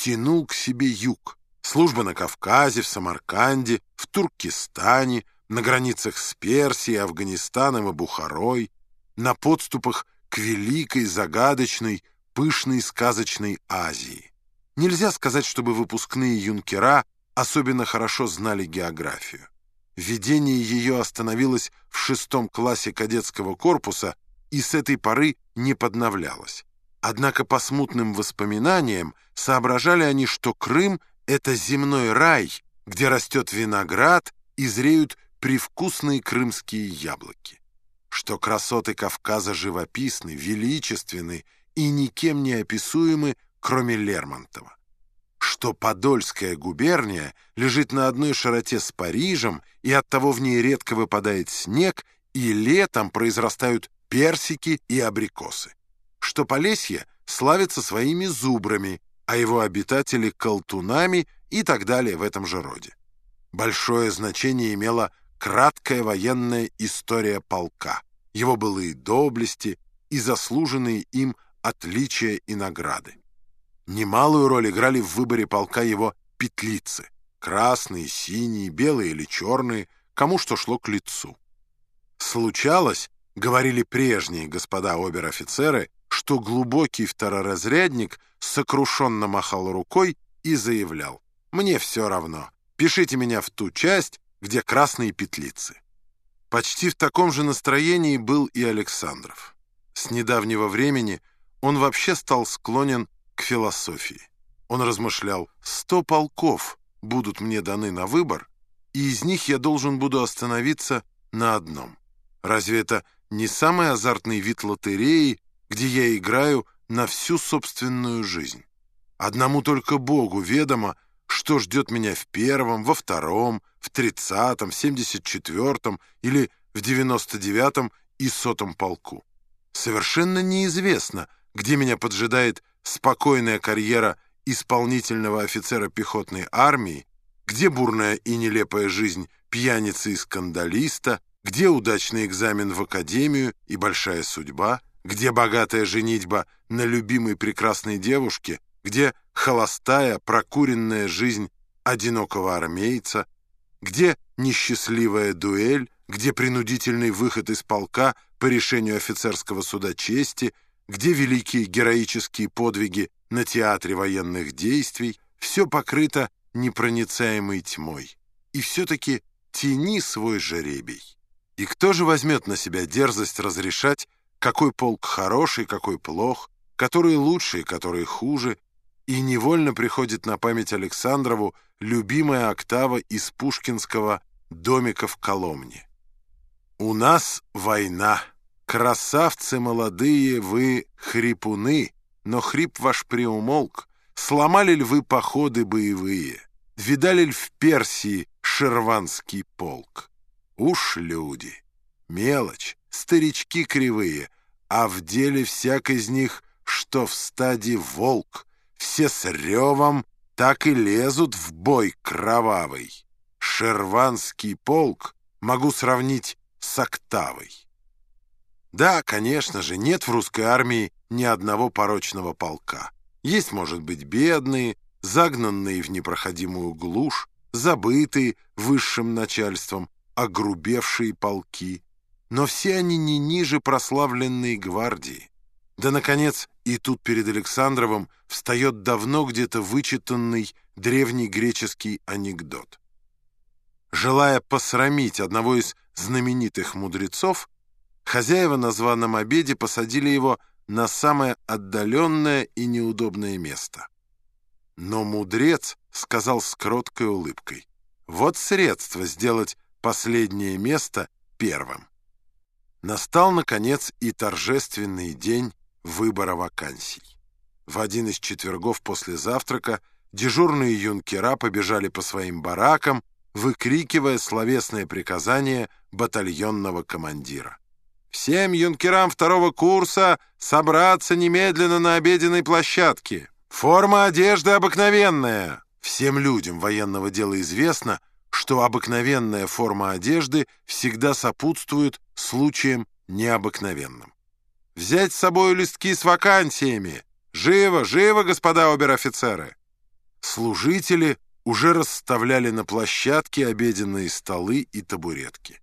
тянул к себе юг. Служба на Кавказе, в Самарканде, в Туркестане, на границах с Персией, Афганистаном и Бухарой, на подступах к великой, загадочной, пышной, сказочной Азии. Нельзя сказать, чтобы выпускные юнкера особенно хорошо знали географию. Введение ее остановилось в шестом классе кадетского корпуса и с этой поры не подновлялось. Однако по смутным воспоминаниям соображали они, что Крым — это земной рай, где растет виноград и зреют привкусные крымские яблоки. Что красоты Кавказа живописны, величественны и никем не описуемы, кроме Лермонтова. Что Подольская губерния лежит на одной широте с Парижем, и оттого в ней редко выпадает снег, и летом произрастают персики и абрикосы что Полесье славится своими зубрами, а его обитатели — колтунами и так далее в этом же роде. Большое значение имела краткая военная история полка, его былые доблести и заслуженные им отличия и награды. Немалую роль играли в выборе полка его петлицы — красные, синие, белые или черные, кому что шло к лицу. Случалось, говорили прежние господа обер-офицеры, что глубокий второразрядник сокрушенно махал рукой и заявлял «Мне все равно, пишите меня в ту часть, где красные петлицы». Почти в таком же настроении был и Александров. С недавнего времени он вообще стал склонен к философии. Он размышлял «Сто полков будут мне даны на выбор, и из них я должен буду остановиться на одном. Разве это не самый азартный вид лотереи, где я играю на всю собственную жизнь. Одному только Богу ведомо, что ждет меня в первом, во втором, в тридцатом, семьдесят четвертом или в девяносто девятом и сотом полку. Совершенно неизвестно, где меня поджидает спокойная карьера исполнительного офицера пехотной армии, где бурная и нелепая жизнь пьяницы и скандалиста, где удачный экзамен в академию и большая судьба — где богатая женитьба на любимой прекрасной девушке, где холостая, прокуренная жизнь одинокого армейца, где несчастливая дуэль, где принудительный выход из полка по решению офицерского суда чести, где великие героические подвиги на театре военных действий, все покрыто непроницаемой тьмой. И все-таки тяни свой жеребий. И кто же возьмет на себя дерзость разрешать какой полк хороший, какой плох, который лучше и который хуже, и невольно приходит на память Александрову любимая октава из пушкинского «Домика в Коломне». «У нас война. Красавцы молодые вы хрипуны, но хрип ваш приумолк. Сломали ли вы походы боевые? Видали ли в Персии шерванский полк? Уж люди, мелочь, старички кривые, а в деле всяк из них, что в стаде волк, все с ревом так и лезут в бой кровавый. Шерванский полк могу сравнить с октавой. Да, конечно же, нет в русской армии ни одного порочного полка. Есть, может быть, бедные, загнанные в непроходимую глушь, забытые высшим начальством, огрубевшие полки, но все они не ниже прославленной гвардии. Да, наконец, и тут перед Александровым встает давно где-то вычитанный древний греческий анекдот. Желая посрамить одного из знаменитых мудрецов, хозяева на званом обеде посадили его на самое отдаленное и неудобное место. Но мудрец сказал с кроткой улыбкой, «Вот средство сделать последнее место первым». Настал, наконец, и торжественный день выбора вакансий. В один из четвергов после завтрака дежурные юнкера побежали по своим баракам, выкрикивая словесное приказание батальонного командира. «Всем юнкерам второго курса собраться немедленно на обеденной площадке! Форма одежды обыкновенная!» Всем людям военного дела известно, что обыкновенная форма одежды всегда сопутствует случаям необыкновенным. Взять с собой листки с вакансиями. Живо, живо, господа обер-офицеры! служители уже расставляли на площадке обеденные столы и табуретки.